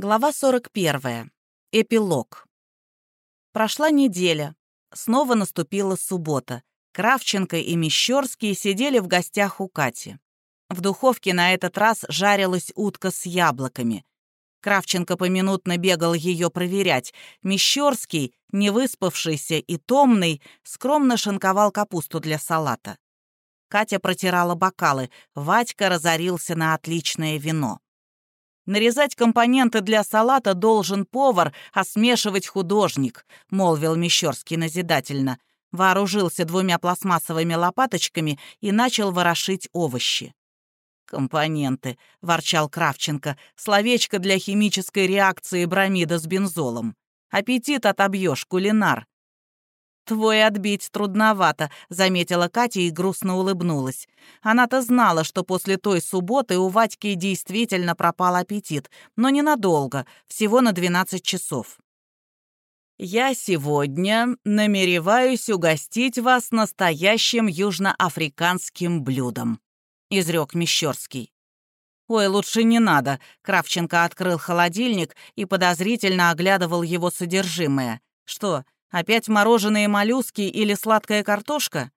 Глава 41. Эпилог. Прошла неделя. Снова наступила суббота. Кравченко и Мещерский сидели в гостях у Кати. В духовке на этот раз жарилась утка с яблоками. Кравченко поминутно бегал ее проверять. Мещерский, невыспавшийся и томный, скромно шинковал капусту для салата. Катя протирала бокалы, Вадька разорился на отличное вино. «Нарезать компоненты для салата должен повар, а смешивать художник», — молвил Мещерский назидательно. Вооружился двумя пластмассовыми лопаточками и начал ворошить овощи. «Компоненты», — ворчал Кравченко, — «словечко для химической реакции бромида с бензолом. Аппетит отобьешь, кулинар». «Твой отбить трудновато», — заметила Катя и грустно улыбнулась. Она-то знала, что после той субботы у Вадьки действительно пропал аппетит, но ненадолго, всего на 12 часов. «Я сегодня намереваюсь угостить вас настоящим южноафриканским блюдом», — изрек Мещерский. «Ой, лучше не надо», — Кравченко открыл холодильник и подозрительно оглядывал его содержимое. «Что, Опять мороженые моллюски или сладкая картошка?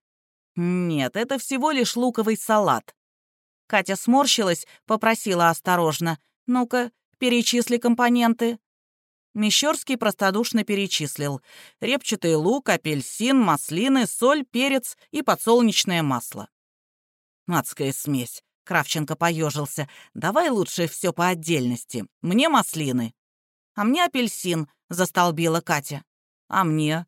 Нет, это всего лишь луковый салат. Катя сморщилась, попросила осторожно. «Ну-ка, перечисли компоненты». Мещерский простодушно перечислил. Репчатый лук, апельсин, маслины, соль, перец и подсолнечное масло. «Адская смесь», — Кравченко поежился. «Давай лучше все по отдельности. Мне маслины». «А мне апельсин», — застолбила Катя. «А мне?»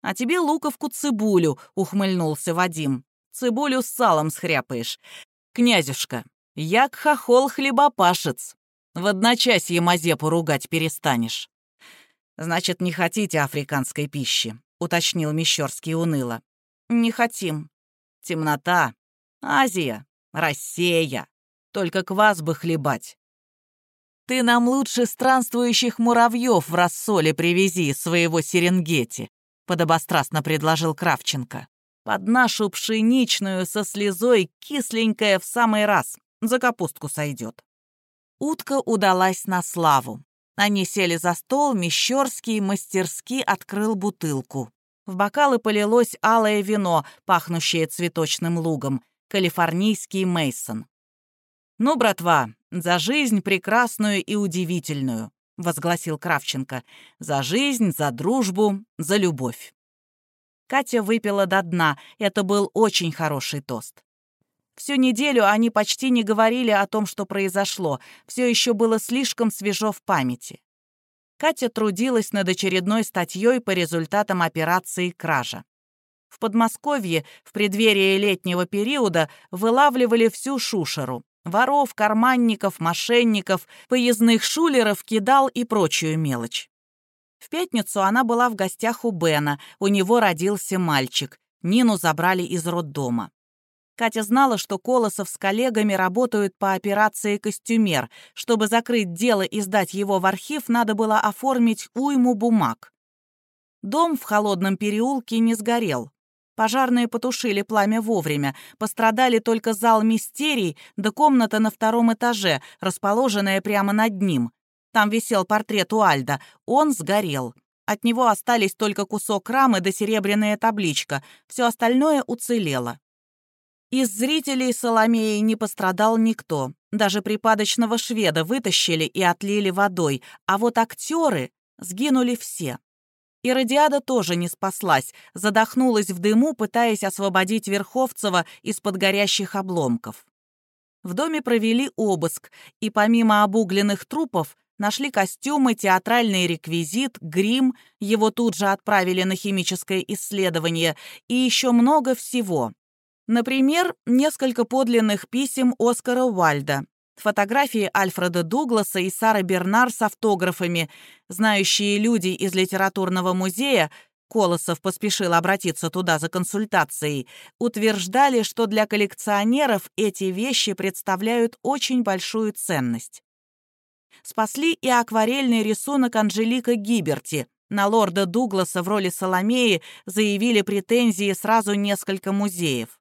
«А тебе луковку-цибулю», — ухмыльнулся Вадим. «Цибулю с салом схряпаешь. Князюшка, як хохол-хлебопашец. В одночасье Мазепу ругать перестанешь». «Значит, не хотите африканской пищи», — уточнил Мещерский уныло. «Не хотим. Темнота. Азия. Россия. Только квас бы хлебать. Ты нам лучше странствующих муравьев в рассоле привези своего Серенгети», — подобострастно предложил Кравченко. «Под нашу пшеничную со слезой кисленькая в самый раз. За капустку сойдет». Утка удалась на славу. Они сели за стол, Мещерский мастерски открыл бутылку. В бокалы полилось алое вино, пахнущее цветочным лугом, калифорнийский Мейсон. «Ну, братва, за жизнь прекрасную и удивительную», — возгласил Кравченко. «За жизнь, за дружбу, за любовь». Катя выпила до дна, это был очень хороший тост. Всю неделю они почти не говорили о том, что произошло, все еще было слишком свежо в памяти. Катя трудилась над очередной статьей по результатам операции «Кража». В Подмосковье в преддверии летнего периода вылавливали всю шушеру. Воров, карманников, мошенников, поездных шулеров, кидал и прочую мелочь. В пятницу она была в гостях у Бена, у него родился мальчик. Нину забрали из роддома. Катя знала, что Колосов с коллегами работают по операции «Костюмер». Чтобы закрыть дело и сдать его в архив, надо было оформить уйму бумаг. Дом в холодном переулке не сгорел. Пожарные потушили пламя вовремя. Пострадали только зал мистерий да комната на втором этаже, расположенная прямо над ним. Там висел портрет Уальда. Он сгорел. От него остались только кусок рамы да серебряная табличка. Все остальное уцелело. Из зрителей Соломеи не пострадал никто. Даже припадочного шведа вытащили и отлили водой. А вот актеры сгинули все. И тоже не спаслась, задохнулась в дыму, пытаясь освободить Верховцева из-под горящих обломков. В доме провели обыск, и помимо обугленных трупов нашли костюмы, театральный реквизит, грим, его тут же отправили на химическое исследование, и еще много всего. Например, несколько подлинных писем Оскара Уальда, Фотографии Альфреда Дугласа и Сары Бернар с автографами. Знающие люди из литературного музея Колосов поспешил обратиться туда за консультацией, утверждали, что для коллекционеров эти вещи представляют очень большую ценность. Спасли и акварельный рисунок Анжелика Гиберти. На лорда Дугласа в роли Соломеи заявили претензии сразу несколько музеев.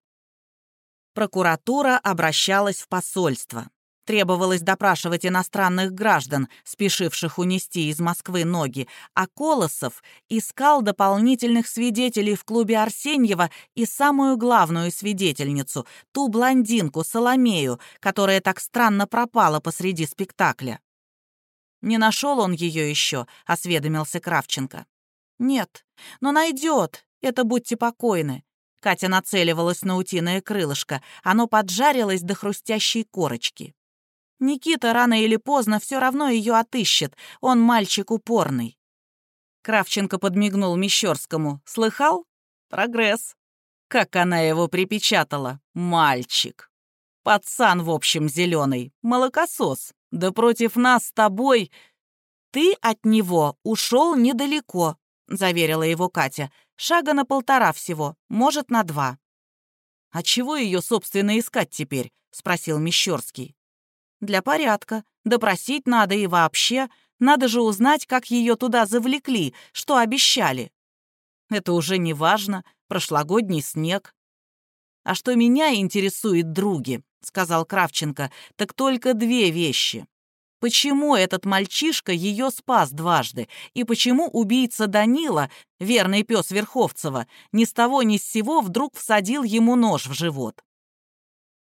Прокуратура обращалась в посольство. Требовалось допрашивать иностранных граждан, спешивших унести из Москвы ноги, а Колосов искал дополнительных свидетелей в клубе Арсеньева и самую главную свидетельницу, ту блондинку Соломею, которая так странно пропала посреди спектакля. «Не нашел он ее еще», — осведомился Кравченко. «Нет, но найдет, это будьте покойны». Катя нацеливалась на утиное крылышко, оно поджарилось до хрустящей корочки. Никита рано или поздно все равно ее отыщет, он мальчик упорный. Кравченко подмигнул Мещерскому. «Слыхал? Прогресс». Как она его припечатала. «Мальчик». Пацан, в общем, зеленый, молокосос. Да против нас с тобой... Ты от него ушел недалеко, заверила его Катя. Шага на полтора всего, может, на два. «А чего ее, собственно, искать теперь?» — спросил Мещерский. Для порядка. Допросить надо и вообще. Надо же узнать, как ее туда завлекли, что обещали. Это уже не важно. Прошлогодний снег. А что меня интересует, други, сказал Кравченко, так только две вещи. Почему этот мальчишка ее спас дважды? И почему убийца Данила, верный пес Верховцева, ни с того ни с сего вдруг всадил ему нож в живот?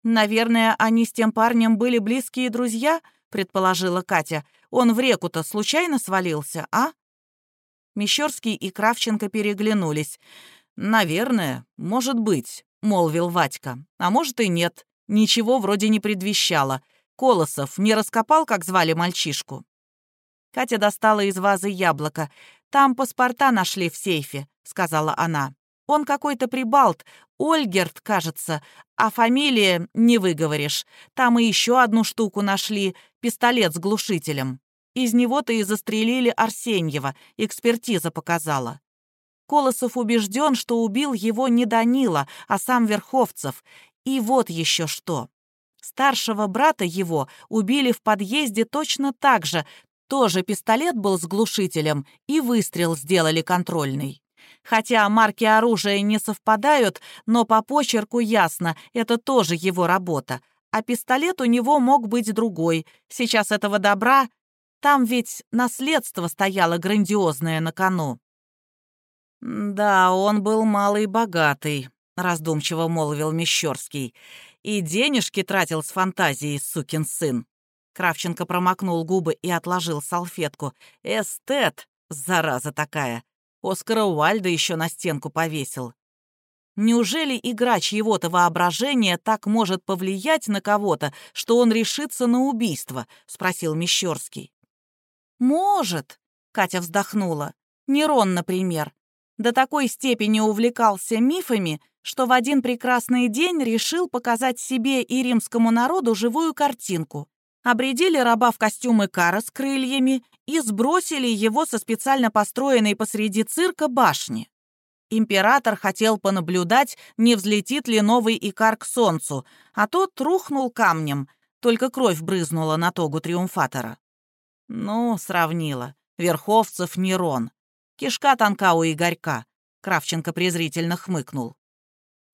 «Наверное, они с тем парнем были близкие друзья?» — предположила Катя. «Он в реку-то случайно свалился, а?» Мещерский и Кравченко переглянулись. «Наверное, может быть», — молвил Вадька. «А может и нет. Ничего вроде не предвещало. Колосов не раскопал, как звали мальчишку?» Катя достала из вазы яблоко. «Там паспорта нашли в сейфе», — сказала она. Он какой-то прибалт, Ольгерт, кажется, а фамилия не выговоришь. Там и еще одну штуку нашли, пистолет с глушителем. Из него-то и застрелили Арсеньева, экспертиза показала. Колосов убежден, что убил его не Данила, а сам Верховцев. И вот еще что. Старшего брата его убили в подъезде точно так же, тоже пистолет был с глушителем, и выстрел сделали контрольный. Хотя марки оружия не совпадают, но по почерку ясно, это тоже его работа. А пистолет у него мог быть другой. Сейчас этого добра... Там ведь наследство стояло грандиозное на кону. «Да, он был малый богатый», — раздумчиво молвил Мещерский. «И денежки тратил с фантазией, сукин сын». Кравченко промокнул губы и отложил салфетку. «Эстет, зараза такая! Оскара Уальда еще на стенку повесил. Неужели играч его-то воображения так может повлиять на кого-то, что он решится на убийство?» — спросил Мещерский. «Может», — Катя вздохнула. «Нерон, например. До такой степени увлекался мифами, что в один прекрасный день решил показать себе и римскому народу живую картинку обредили раба в костюмы кара с крыльями и сбросили его со специально построенной посреди цирка башни. Император хотел понаблюдать, не взлетит ли новый Икар к солнцу, а тот рухнул камнем, только кровь брызнула на тогу триумфатора. Ну, сравнила. Верховцев Нерон. Кишка тонка у Игорька. Кравченко презрительно хмыкнул.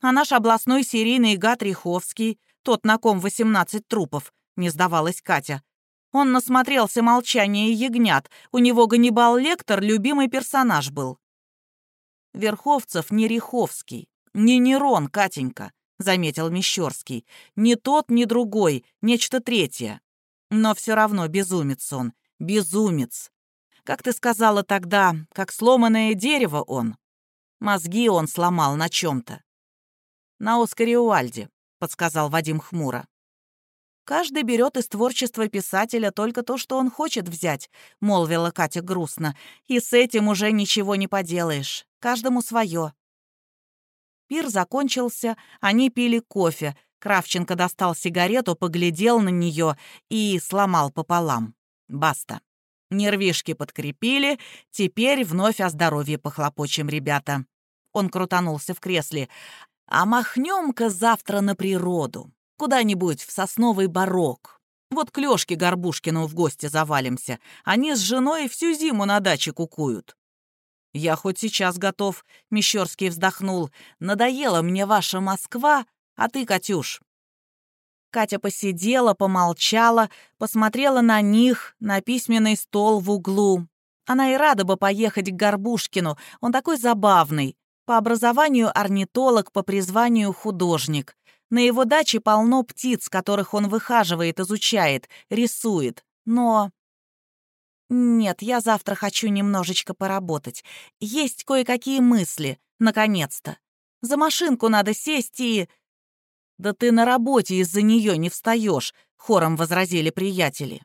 А наш областной серийный гад Риховский, тот, на ком 18 трупов, не сдавалась Катя. Он насмотрелся молчания ягнят. У него Ганнибал Лектор любимый персонаж был. Верховцев не Риховский, не Нерон, Катенька, заметил Мещерский. Ни тот, ни другой, нечто третье. Но все равно безумец он, безумец. Как ты сказала тогда, как сломанное дерево он. Мозги он сломал на чем-то. На Оскаре Уальде, подсказал Вадим хмуро. «Каждый берет из творчества писателя только то, что он хочет взять», — молвила Катя грустно. «И с этим уже ничего не поделаешь. Каждому свое». Пир закончился, они пили кофе. Кравченко достал сигарету, поглядел на нее и сломал пополам. Баста. Нервишки подкрепили, теперь вновь о здоровье похлопочем, ребята. Он крутанулся в кресле. «А махнем-ка завтра на природу. Куда-нибудь в сосновый барок. Вот к Лёшке Горбушкину в гости завалимся. Они с женой всю зиму на даче кукуют. «Я хоть сейчас готов», — Мещерский вздохнул. «Надоела мне ваша Москва, а ты, Катюш». Катя посидела, помолчала, посмотрела на них, на письменный стол в углу. Она и рада бы поехать к Горбушкину, он такой забавный. По образованию орнитолог, по призванию художник. На его даче полно птиц, которых он выхаживает, изучает, рисует. Но... Нет, я завтра хочу немножечко поработать. Есть кое-какие мысли, наконец-то. За машинку надо сесть и... «Да ты на работе из-за нее не встаешь», — хором возразили приятели.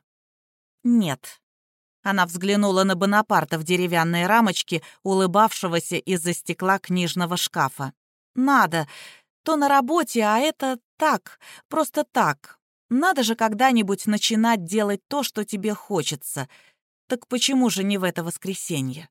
«Нет». Она взглянула на Бонапарта в деревянной рамочке, улыбавшегося из-за стекла книжного шкафа. «Надо. То на работе, а это так, просто так. Надо же когда-нибудь начинать делать то, что тебе хочется. Так почему же не в это воскресенье?»